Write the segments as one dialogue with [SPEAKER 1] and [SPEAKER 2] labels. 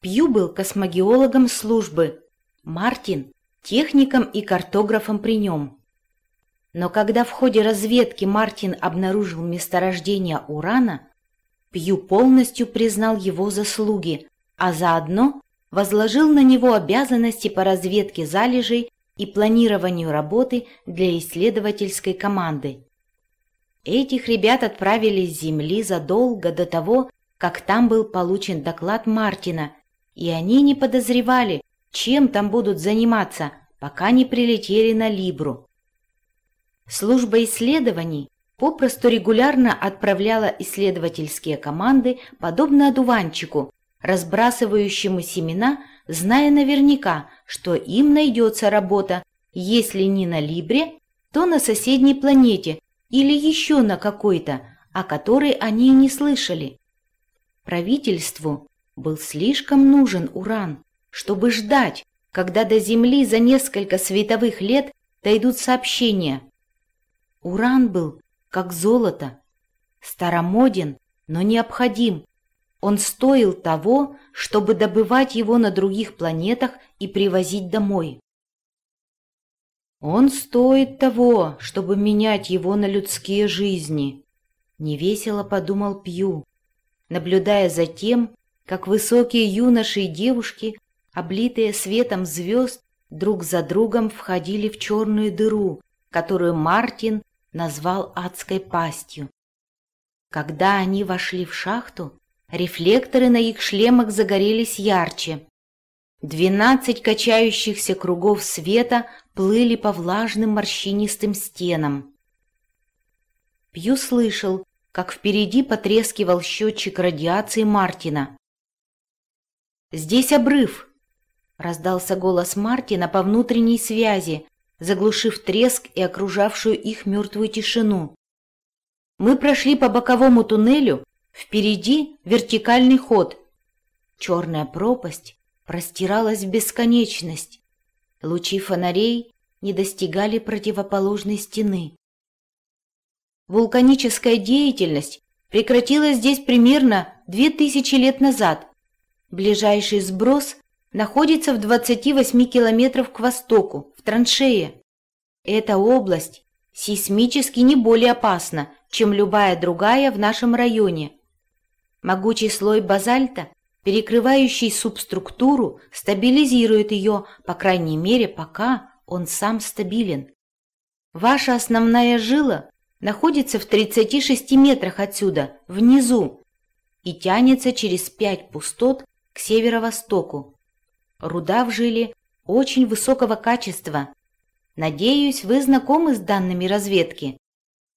[SPEAKER 1] Пью был космогеологом службы, Мартин – техником и картографом при нем. Но когда в ходе разведки Мартин обнаружил месторождение урана, Пью полностью признал его заслуги, а заодно возложил на него обязанности по разведке залежей и планированию работы для исследовательской команды. Этих ребят отправили с Земли задолго до того, как там был получен доклад Мартина, и они не подозревали, чем там будут заниматься, пока не прилетели на Либру. Служба исследований попросту регулярно отправляла исследовательские команды, подобно одуванчику, разбрасывающему семена, зная наверняка, что им найдется работа, если не на Либре, то на соседней планете или еще на какой-то, о которой они не слышали. Правительству был слишком нужен уран, чтобы ждать, когда до Земли за несколько световых лет дойдут сообщения. Уран был как золото, старомоден, но необходим. Он стоил того, чтобы добывать его на других планетах и привозить домой. Он стоит того, чтобы менять его на людские жизни, невесело подумал Пью, наблюдая за тем, как высокие юноши и девушки, облитые светом звезд, друг за другом входили в черную дыру, которую Мартин назвал адской пастью. Когда они вошли в шахту, рефлекторы на их шлемах загорелись ярче. Двенадцать качающихся кругов света плыли по влажным морщинистым стенам. Пью слышал, как впереди потрескивал счетчик радиации Мартина. «Здесь обрыв!» — раздался голос Мартина по внутренней связи, заглушив треск и окружавшую их мертвую тишину. Мы прошли по боковому туннелю, впереди вертикальный ход. Черная пропасть простиралась в бесконечность. Лучи фонарей не достигали противоположной стены. Вулканическая деятельность прекратилась здесь примерно две тысячи лет назад. Ближайший сброс находится в 28 километров к востоку, в траншее. Эта область сейсмически не более опасна, чем любая другая в нашем районе. Могучий слой базальта, перекрывающий субструктуру, стабилизирует ее, по крайней мере, пока он сам стабилен. Ваша основная жила находится в 36 метрах отсюда, внизу, и тянется через пять пустот к северо-востоку. Руда в жиле очень высокого качества. Надеюсь, вы знакомы с данными разведки.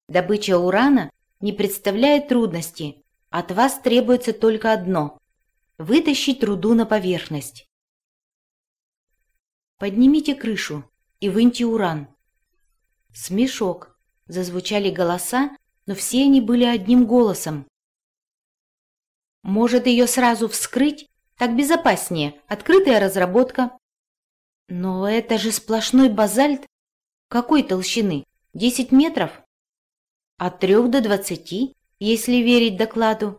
[SPEAKER 1] Добыча урана не представляет трудности. От вас требуется только одно – вытащить руду на поверхность. Поднимите крышу и выньте уран. Смешок. Зазвучали голоса, но все они были одним голосом. Может ее сразу вскрыть так безопаснее, открытая разработка. Но это же сплошной базальт. Какой толщины? 10 метров? От 3 до 20, если верить докладу.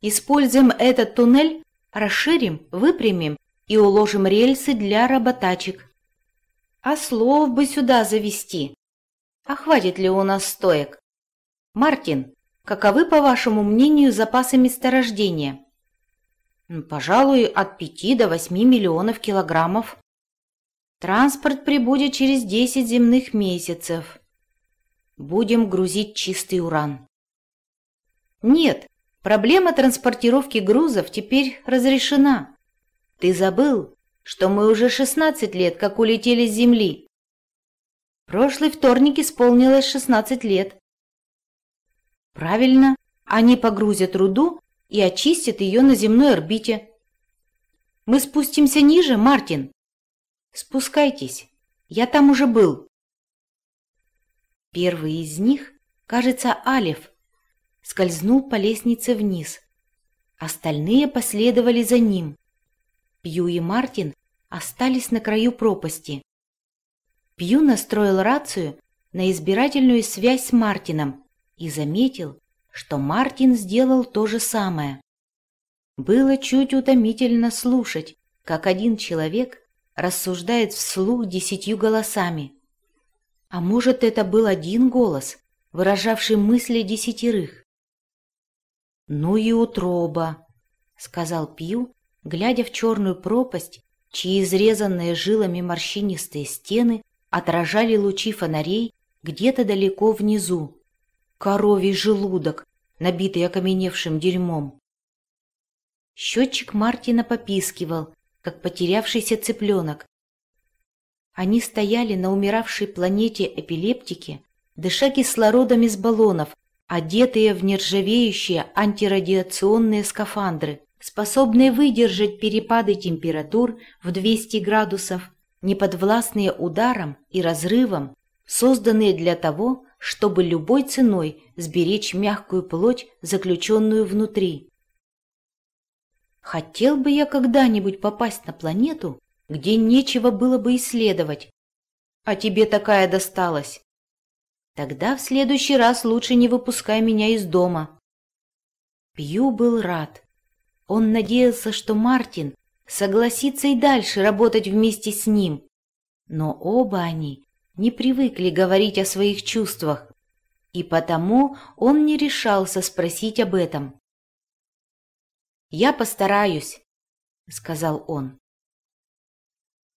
[SPEAKER 1] Используем этот туннель, расширим, выпрямим и уложим рельсы для работачек. А слов бы сюда завести. А хватит ли у нас стоек? Мартин, каковы, по вашему мнению, запасы месторождения? Пожалуй, от 5 до 8 миллионов килограммов. Транспорт прибудет через 10 земных месяцев. Будем грузить чистый уран. Нет, проблема транспортировки грузов теперь разрешена. Ты забыл, что мы уже 16 лет как улетели с Земли. Прошлый вторник исполнилось 16 лет. Правильно, они погрузят руду и очистит ее на земной орбите. Мы спустимся ниже, Мартин? Спускайтесь, я там уже был. Первый из них, кажется, Алиф, скользнул по лестнице вниз. Остальные последовали за ним. Пью и Мартин остались на краю пропасти. Пью настроил рацию на избирательную связь с Мартином и заметил, что Мартин сделал то же самое. Было чуть утомительно слушать, как один человек рассуждает вслух десятью голосами. А может, это был один голос, выражавший мысли десятерых? «Ну и утроба», — сказал Пью, глядя в черную пропасть, чьи изрезанные жилами морщинистые стены отражали лучи фонарей где-то далеко внизу. Коровий желудок, набитый окаменевшим дерьмом. Счетчик Мартина попискивал, как потерявшийся цыпленок. Они стояли на умиравшей планете эпилептики, дыша кислородом из баллонов, одетые в нержавеющие антирадиационные скафандры, способные выдержать перепады температур в 200 градусов, неподвластные ударам и разрывам, созданные для того, чтобы любой ценой сберечь мягкую плоть, заключенную внутри. Хотел бы я когда-нибудь попасть на планету, где нечего было бы исследовать. А тебе такая досталась. Тогда в следующий раз лучше не выпускай меня из дома. Пью был рад. Он надеялся, что Мартин согласится и дальше работать вместе с ним. Но оба они не привыкли говорить о своих чувствах, и потому он не решался спросить об этом. «Я постараюсь», — сказал он.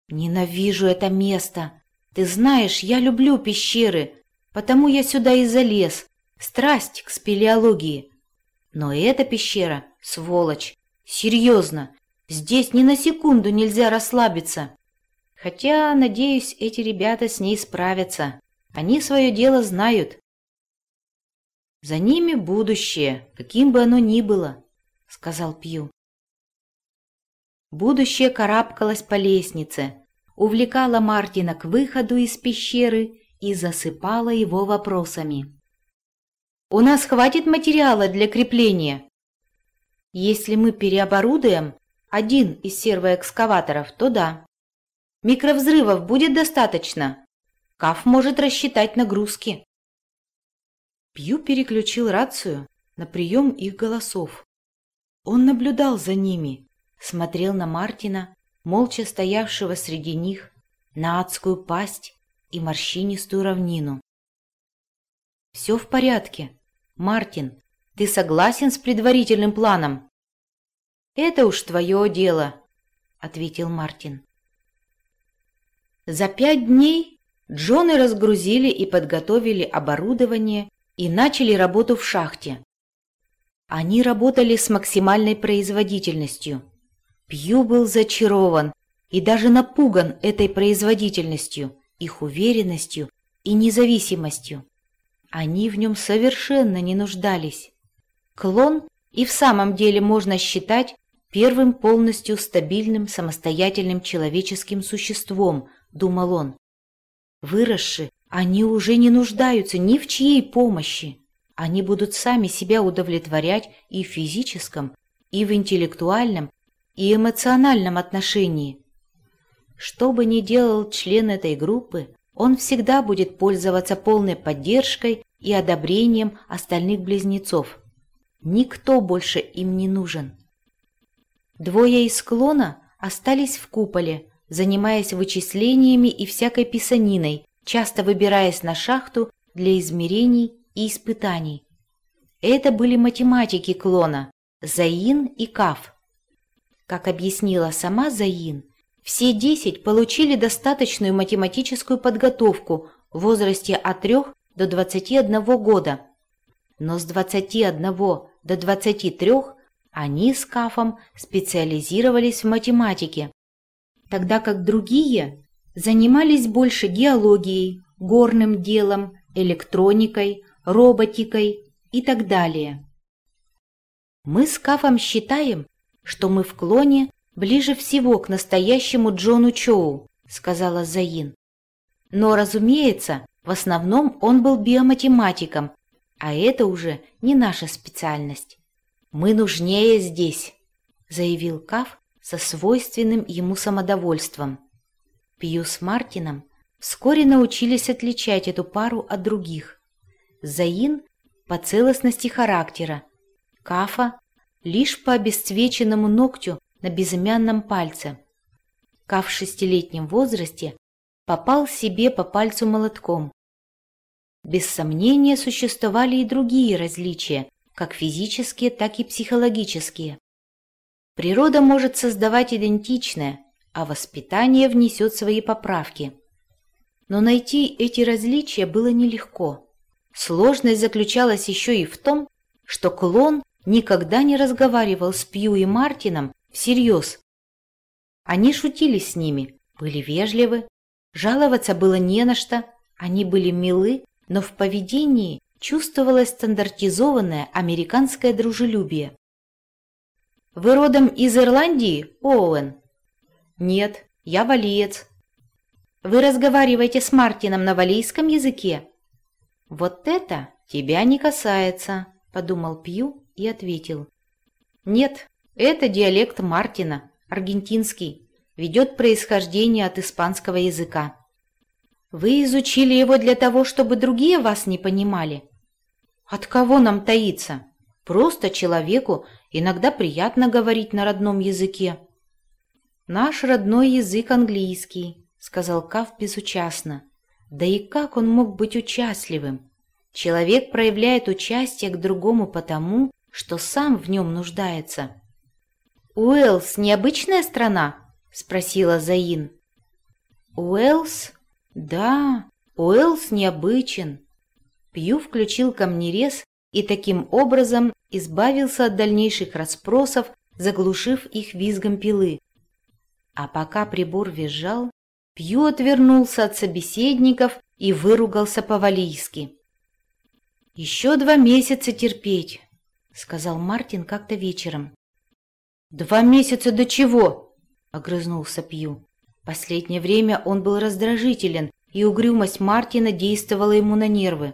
[SPEAKER 1] «Ненавижу это место. Ты знаешь, я люблю пещеры, потому я сюда и залез. Страсть к спелеологии. Но эта пещера — сволочь. Серьезно, здесь ни на секунду нельзя расслабиться. Хотя, надеюсь, эти ребята с ней справятся. Они свое дело знают. За ними будущее, каким бы оно ни было. — сказал Пью. Будущее карабкалось по лестнице, увлекало Мартина к выходу из пещеры и засыпало его вопросами. «У нас хватит материала для крепления. Если мы переоборудуем один из сервоэкскаваторов, то да. Микровзрывов будет достаточно. Каф может рассчитать нагрузки». Пью переключил рацию на прием их голосов. Он наблюдал за ними, смотрел на Мартина, молча стоявшего среди них, на адскую пасть и морщинистую равнину. «Все в порядке. Мартин, ты согласен с предварительным планом?» «Это уж твое дело», — ответил Мартин. За пять дней Джоны разгрузили и подготовили оборудование и начали работу в шахте. Они работали с максимальной производительностью. Пью был зачарован и даже напуган этой производительностью, их уверенностью и независимостью. Они в нем совершенно не нуждались. Клон и в самом деле можно считать первым полностью стабильным самостоятельным человеческим существом, думал он. Выросши, они уже не нуждаются ни в чьей помощи. Они будут сами себя удовлетворять и в физическом, и в интеллектуальном, и эмоциональном отношении. Что бы ни делал член этой группы, он всегда будет пользоваться полной поддержкой и одобрением остальных близнецов. Никто больше им не нужен. Двое из склона остались в куполе, занимаясь вычислениями и всякой писаниной, часто выбираясь на шахту для измерений и испытаний. Это были математики клона Заин и Каф. Как объяснила сама Заин, все десять получили достаточную математическую подготовку в возрасте от 3 до 21 года. Но с 21 до 23 они с Кафом специализировались в математике, тогда как другие занимались больше геологией, горным делом, электроникой, роботикой и так далее. Мы с Кафом считаем, что мы в клоне ближе всего к настоящему Джону Чоу, сказала Заин. Но, разумеется, в основном он был биоматематиком, а это уже не наша специальность. Мы нужнее здесь, заявил Каф со свойственным ему самодовольством. Пью с Мартином вскоре научились отличать эту пару от других. Заин по целостности характера, Кафа лишь по обесцвеченному ногтю на безымянном пальце. Кав в шестилетнем возрасте попал себе по пальцу молотком. Без сомнения существовали и другие различия, как физические, так и психологические. Природа может создавать идентичное, а воспитание внесет свои поправки. Но найти эти различия было нелегко. Сложность заключалась еще и в том, что клон никогда не разговаривал с Пью и Мартином всерьез. Они шутили с ними, были вежливы, жаловаться было не на что, они были милы, но в поведении чувствовалось стандартизованное американское дружелюбие. «Вы родом из Ирландии, Оуэн?» «Нет, я валиец». «Вы разговариваете с Мартином на валийском языке?» «Вот это тебя не касается», — подумал Пью и ответил. «Нет, это диалект Мартина, аргентинский, ведет происхождение от испанского языка. Вы изучили его для того, чтобы другие вас не понимали? От кого нам таиться? Просто человеку иногда приятно говорить на родном языке». «Наш родной язык английский», — сказал Кав безучастно. Да и как он мог быть участливым? Человек проявляет участие к другому потому, что сам в нем нуждается. «Уэллс – необычная страна?» – спросила Заин. «Уэллс? Да, Уэллс необычен». Пью включил камнерез и таким образом избавился от дальнейших расспросов, заглушив их визгом пилы. А пока прибор визжал, Пью отвернулся от собеседников и выругался по-валийски. «Еще два месяца терпеть», — сказал Мартин как-то вечером. «Два месяца до чего?» — огрызнулся Пью. Последнее время он был раздражителен, и угрюмость Мартина действовала ему на нервы.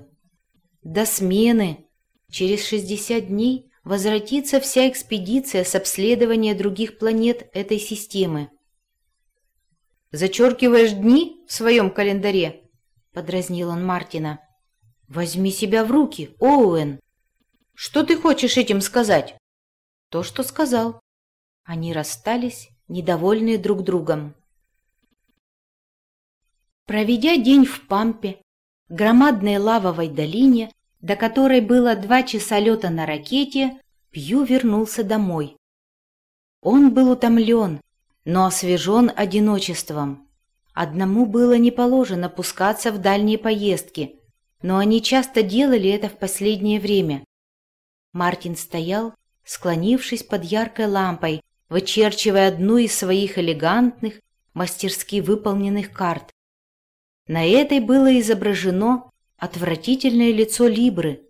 [SPEAKER 1] «До смены. Через шестьдесят дней возвратится вся экспедиция с обследования других планет этой системы. Зачеркиваешь дни в своем календаре?» — подразнил он Мартина. «Возьми себя в руки, Оуэн!» «Что ты хочешь этим сказать?» «То, что сказал». Они расстались, недовольные друг другом. Проведя день в Пампе, громадной лавовой долине, до которой было два часа лета на ракете, Пью вернулся домой. Он был утомлен, но освежен одиночеством. Одному было не положено пускаться в дальние поездки, но они часто делали это в последнее время. Мартин стоял, склонившись под яркой лампой, вычерчивая одну из своих элегантных, мастерски выполненных карт. На этой было изображено отвратительное лицо Либры.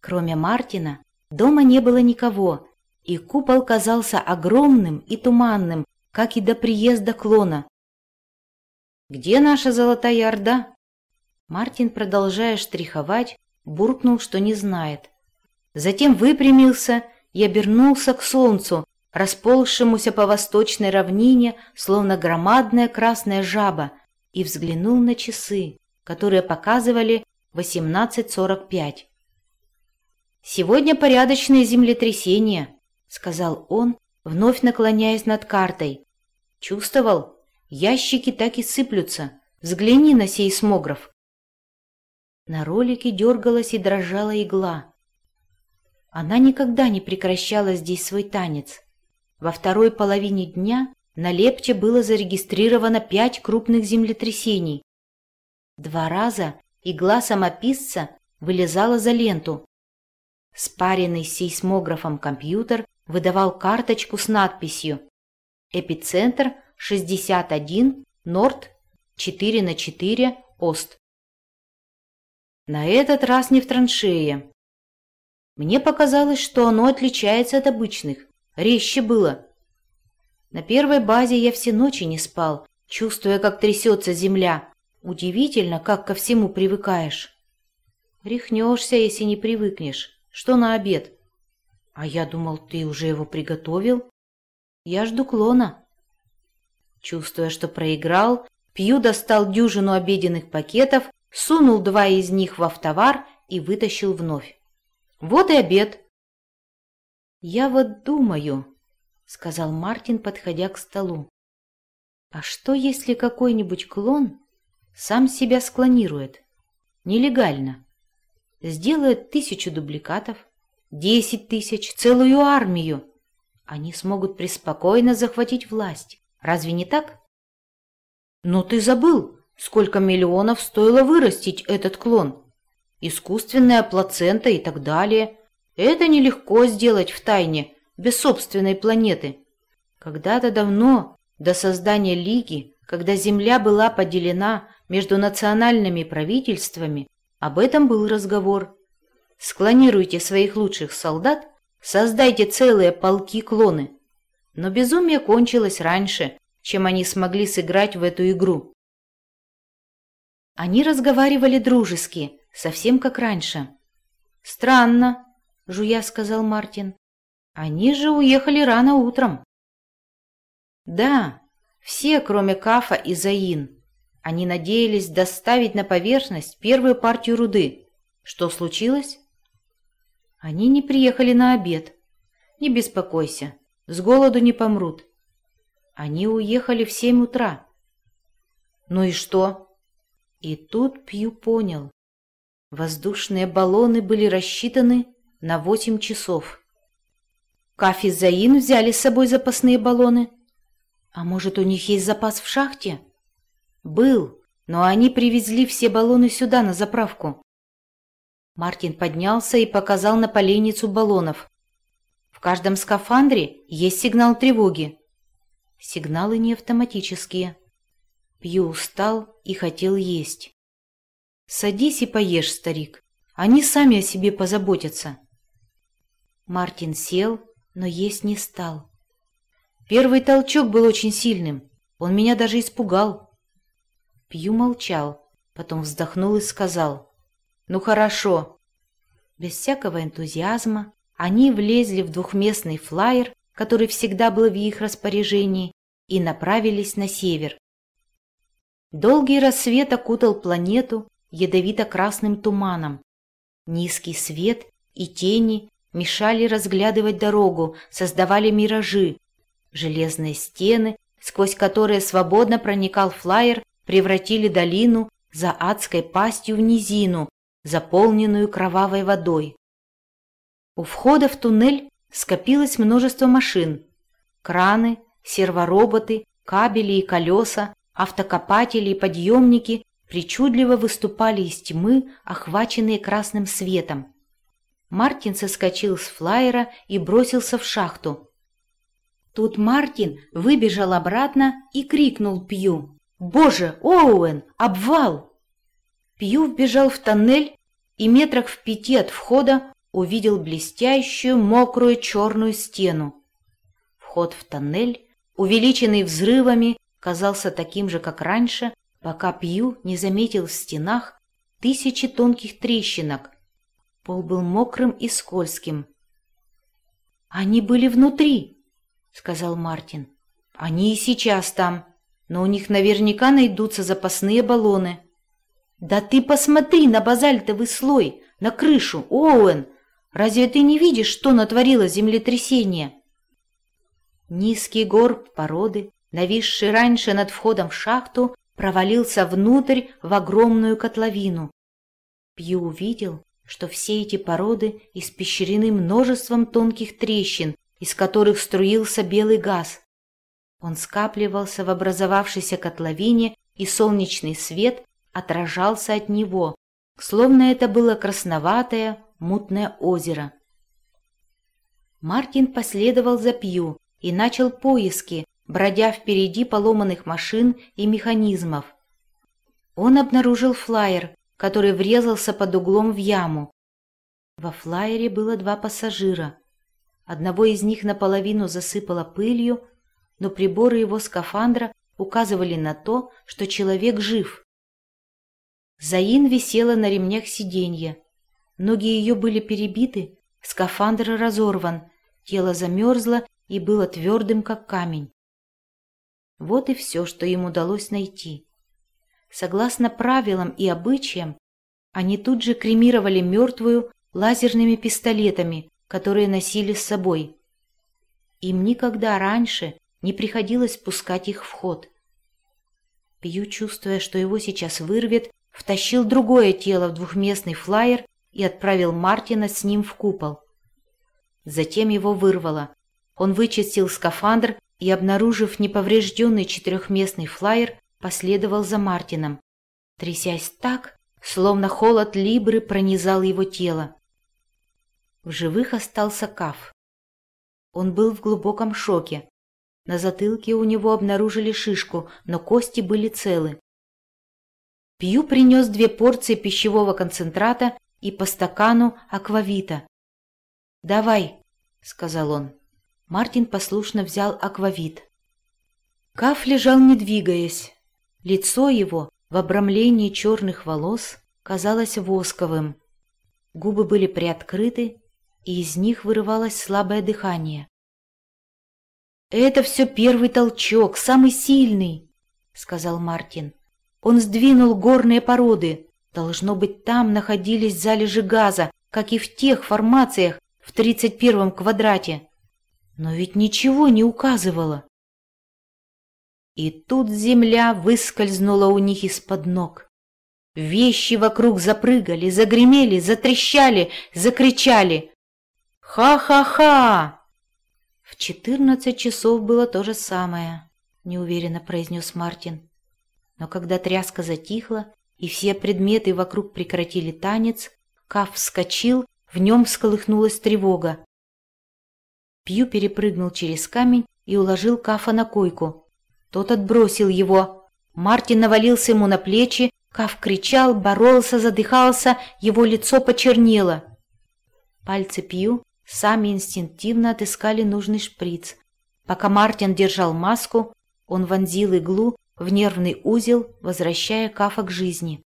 [SPEAKER 1] Кроме Мартина, дома не было никого, и купол казался огромным и туманным, как и до приезда клона. «Где наша золотая орда?» Мартин, продолжая штриховать, буркнул, что не знает. Затем выпрямился и обернулся к солнцу, расползшемуся по восточной равнине, словно громадная красная жаба, и взглянул на часы, которые показывали 18.45. «Сегодня порядочное землетрясение», — сказал он, вновь наклоняясь над картой. Чувствовал? Ящики так и сыплются. Взгляни на сейсмограф. На ролике дергалась и дрожала игла. Она никогда не прекращала здесь свой танец. Во второй половине дня на Лепче было зарегистрировано пять крупных землетрясений. Два раза игла самописца вылезала за ленту. Спаренный сейсмографом компьютер выдавал карточку с надписью Эпицентр 61, Норд 4 на 4, Ост. На этот раз не в траншее. Мне показалось, что оно отличается от обычных. Резче было. На первой базе я все ночи не спал, чувствуя, как трясется земля. Удивительно, как ко всему привыкаешь. Рехнешься, если не привыкнешь. Что на обед? А я думал, ты уже его приготовил. Я жду клона. Чувствуя, что проиграл, Пью достал дюжину обеденных пакетов, сунул два из них в автовар и вытащил вновь. Вот и обед. «Я вот думаю», — сказал Мартин, подходя к столу. «А что, если какой-нибудь клон сам себя склонирует? Нелегально. Сделает тысячу дубликатов, десять тысяч, целую армию. Они смогут преспокойно захватить власть. Разве не так?» «Но ты забыл, сколько миллионов стоило вырастить этот клон. Искусственная плацента и так далее. Это нелегко сделать в тайне, без собственной планеты. Когда-то давно, до создания Лиги, когда Земля была поделена между национальными правительствами, об этом был разговор. Склонируйте своих лучших солдат, создайте целые полки-клоны. Но безумие кончилось раньше, чем они смогли сыграть в эту игру. Они разговаривали дружески, совсем как раньше. «Странно», — жуя сказал Мартин. «Они же уехали рано утром». «Да, все, кроме Кафа и Заин. Они надеялись доставить на поверхность первую партию руды. Что случилось?» «Они не приехали на обед. Не беспокойся, с голоду не помрут. Они уехали в семь утра». «Ну и что?» И тут Пью понял. Воздушные баллоны были рассчитаны на восемь часов. Каф и Заин взяли с собой запасные баллоны. А может, у них есть запас в шахте? Был, но они привезли все баллоны сюда, на заправку. Мартин поднялся и показал на поленницу баллонов. В каждом скафандре есть сигнал тревоги. Сигналы не автоматические. Пью устал и хотел есть. «Садись и поешь, старик. Они сами о себе позаботятся». Мартин сел, но есть не стал. Первый толчок был очень сильным. Он меня даже испугал. Пью молчал, потом вздохнул и сказал. «Ну хорошо». Без всякого энтузиазма они влезли в двухместный флайер, который всегда был в их распоряжении, и направились на север. Долгий рассвет окутал планету, ядовито-красным туманом. Низкий свет и тени мешали разглядывать дорогу, создавали миражи. Железные стены, сквозь которые свободно проникал флайер, превратили долину за адской пастью в низину, заполненную кровавой водой. У входа в туннель скопилось множество машин. Краны, сервороботы, кабели и колеса, автокопатели и подъемники причудливо выступали из тьмы, охваченные красным светом. Мартин соскочил с флайера и бросился в шахту. Тут Мартин выбежал обратно и крикнул Пью. «Боже, Оуэн, обвал!» Пью вбежал в тоннель и метрах в пяти от входа увидел блестящую, мокрую черную стену. Вход в тоннель, увеличенный взрывами, казался таким же, как раньше, пока Пью не заметил в стенах тысячи тонких трещинок. Пол был мокрым и скользким. «Они были внутри», — сказал Мартин. «Они и сейчас там, но у них наверняка найдутся запасные баллоны». «Да ты посмотри на базальтовый слой, на крышу, Оуэн! Разве ты не видишь, что натворило землетрясение?» Низкий горб породы, нависший раньше над входом в шахту, провалился внутрь в огромную котловину. Пью увидел, что все эти породы испещрены множеством тонких трещин, из которых струился белый газ. Он скапливался в образовавшейся котловине, и солнечный свет отражался от него, словно это было красноватое, мутное озеро. Мартин последовал за Пью и начал поиски, бродя впереди поломанных машин и механизмов. Он обнаружил флайер, который врезался под углом в яму. Во флайере было два пассажира. Одного из них наполовину засыпало пылью, но приборы его скафандра указывали на то, что человек жив. Заин висела на ремнях сиденья. Ноги ее были перебиты, скафандр разорван, тело замерзло и было твердым, как камень. Вот и все, что им удалось найти. Согласно правилам и обычаям, они тут же кремировали мертвую лазерными пистолетами, которые носили с собой. Им никогда раньше не приходилось пускать их в ход. Пью, чувствуя, что его сейчас вырвет, втащил другое тело в двухместный флайер и отправил Мартина с ним в купол. Затем его вырвало. Он вычистил скафандр и, обнаружив неповрежденный четырехместный флайер, последовал за Мартином, трясясь так, словно холод Либры пронизал его тело. В живых остался Каф. Он был в глубоком шоке. На затылке у него обнаружили шишку, но кости были целы. Пью принес две порции пищевого концентрата и по стакану аквавита. «Давай», — сказал он. Мартин послушно взял аквавит. Каф лежал не двигаясь. Лицо его в обрамлении черных волос казалось восковым. Губы были приоткрыты, и из них вырывалось слабое дыхание. «Это все первый толчок, самый сильный», — сказал Мартин. «Он сдвинул горные породы. Должно быть, там находились залежи газа, как и в тех формациях в тридцать первом квадрате. Но ведь ничего не указывало». И тут земля выскользнула у них из-под ног. Вещи вокруг запрыгали, загремели, затрещали, закричали. «Ха-ха-ха!» «В четырнадцать часов было то же самое», — неуверенно произнес Мартин. Но когда тряска затихла и все предметы вокруг прекратили танец, Каф вскочил, в нем всколыхнулась тревога. Пью перепрыгнул через камень и уложил Кафа на койку. Тот отбросил его. Мартин навалился ему на плечи, Каф кричал, боролся, задыхался, его лицо почернело. Пальцы Пью сами инстинктивно отыскали нужный шприц. Пока Мартин держал маску, он вонзил иглу в нервный узел, возвращая Кафа к жизни.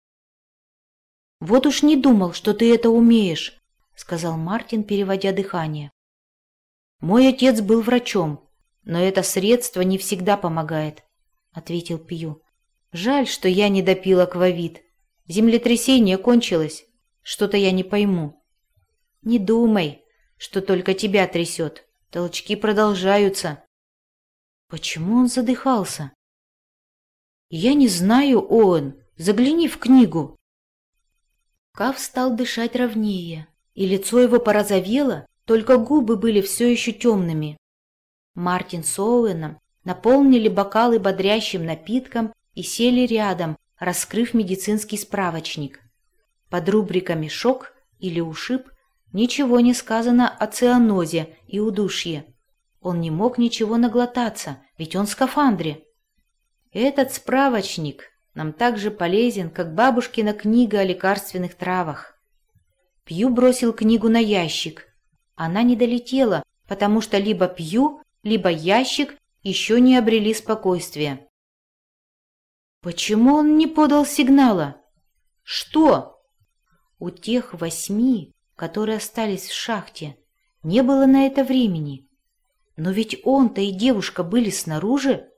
[SPEAKER 1] «Вот уж не думал, что ты это умеешь», — сказал Мартин, переводя дыхание. «Мой отец был врачом, но это средство не всегда помогает», — ответил Пью. «Жаль, что я не допил аквавит. Землетрясение кончилось. Что-то я не пойму». «Не думай», что только тебя трясет. Толчки продолжаются. Почему он задыхался? Я не знаю, Оуэн. Загляни в книгу. Кав стал дышать ровнее, и лицо его порозовело, только губы были все еще темными. Мартин с Оуэном наполнили бокалы бодрящим напитком и сели рядом, раскрыв медицинский справочник. Под рубриками «Шок» или «Ушиб» Ничего не сказано о цианозе и удушье. Он не мог ничего наглотаться, ведь он в скафандре. Этот справочник нам так же полезен, как бабушкина книга о лекарственных травах. Пью бросил книгу на ящик. Она не долетела, потому что либо Пью, либо ящик еще не обрели спокойствия. Почему он не подал сигнала? Что? У тех восьми которые остались в шахте. Не было на это времени. Но ведь он-то и девушка были снаружи.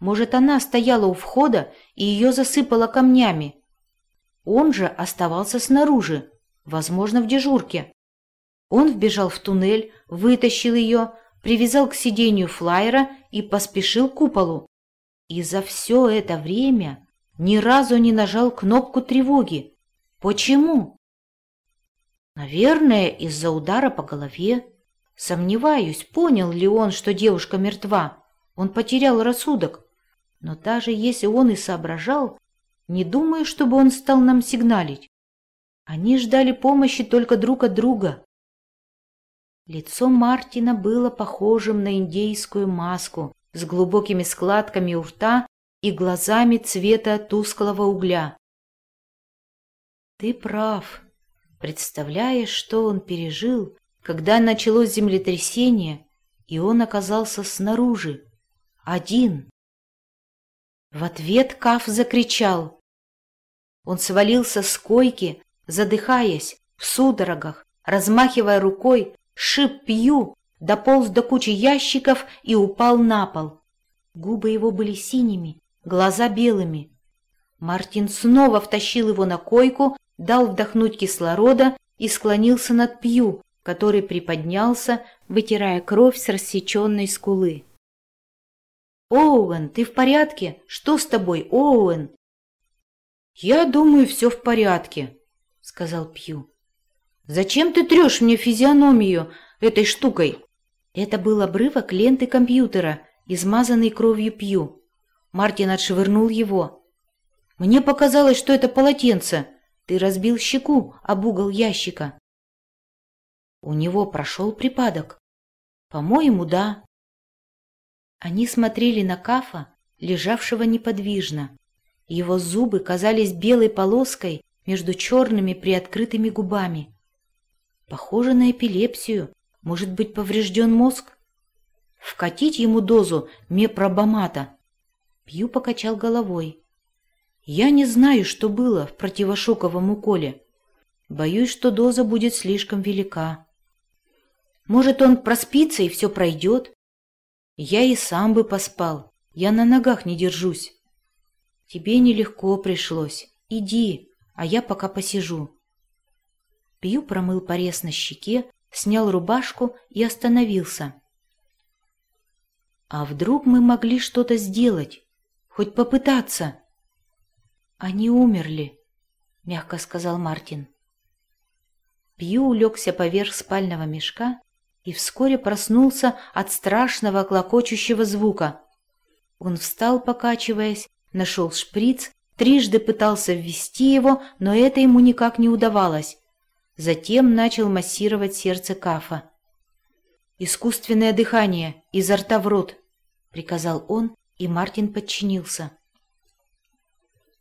[SPEAKER 1] Может, она стояла у входа и ее засыпала камнями. Он же оставался снаружи, возможно, в дежурке. Он вбежал в туннель, вытащил ее, привязал к сиденью флайера и поспешил к куполу. И за все это время ни разу не нажал кнопку тревоги. Почему? Наверное, из-за удара по голове. Сомневаюсь, понял ли он, что девушка мертва. Он потерял рассудок. Но даже если он и соображал, не думаю, чтобы он стал нам сигналить. Они ждали помощи только друг от друга. Лицо Мартина было похожим на индейскую маску с глубокими складками у рта и глазами цвета тусклого угля. «Ты прав», представляя, что он пережил, когда началось землетрясение, и он оказался снаружи, один. В ответ Каф закричал. Он свалился с койки, задыхаясь, в судорогах, размахивая рукой, шип пью, дополз до кучи ящиков и упал на пол. Губы его были синими, глаза белыми. Мартин снова втащил его на койку, дал вдохнуть кислорода и склонился над Пью, который приподнялся, вытирая кровь с рассеченной скулы. «Оуэн, ты в порядке? Что с тобой, Оуэн?» «Я думаю, все в порядке», — сказал Пью. «Зачем ты трешь мне физиономию этой штукой?» Это был обрывок ленты компьютера, измазанный кровью Пью. Мартин отшвырнул его. «Мне показалось, что это полотенце. Ты разбил щеку об угол ящика». У него прошел припадок. «По-моему, да». Они смотрели на Кафа, лежавшего неподвижно. Его зубы казались белой полоской между черными приоткрытыми губами. Похоже на эпилепсию, может быть поврежден мозг. Вкатить ему дозу мепробамата. Пью покачал головой. Я не знаю, что было в противошоковом уколе. Боюсь, что доза будет слишком велика. Может, он проспится и все пройдет? Я и сам бы поспал. Я на ногах не держусь. Тебе нелегко пришлось. Иди, а я пока посижу. Пью промыл порез на щеке, снял рубашку и остановился. А вдруг мы могли что-то сделать? Хоть попытаться? Они умерли, мягко сказал Мартин. Пью улегся поверх спального мешка и вскоре проснулся от страшного клокочущего звука. Он встал, покачиваясь, нашел шприц, трижды пытался ввести его, но это ему никак не удавалось. Затем начал массировать сердце Кафа. «Искусственное дыхание, изо рта в рот», — приказал он, и Мартин подчинился.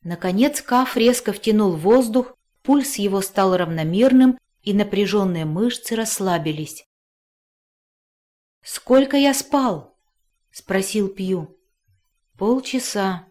[SPEAKER 1] Наконец Каф резко втянул воздух, пульс его стал равномерным, и напряженные мышцы расслабились. «Сколько я спал?» — спросил Пью. «Полчаса»,